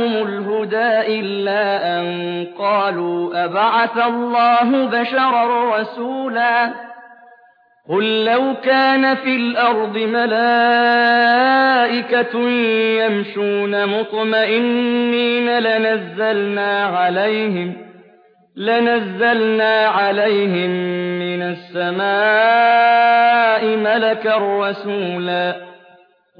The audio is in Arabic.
جَاءَهُمُ الْهُدَىٰ إِلَّا أَن قَالُوا أَبَعَثَ اللَّهُ بَشَرًا رَّسُولًا قُل لَّوْ كَانَ فِي الْأَرْضِ مَلَائِكَةٌ يَمْشُونَ مُطْمَئِنِّينَ لَنَزَّلْنَا عَلَيْهِم لَنزلنا عَلَيْهِم مِّنَ السَّمَاءِ مَلَكًا رَّسُولًا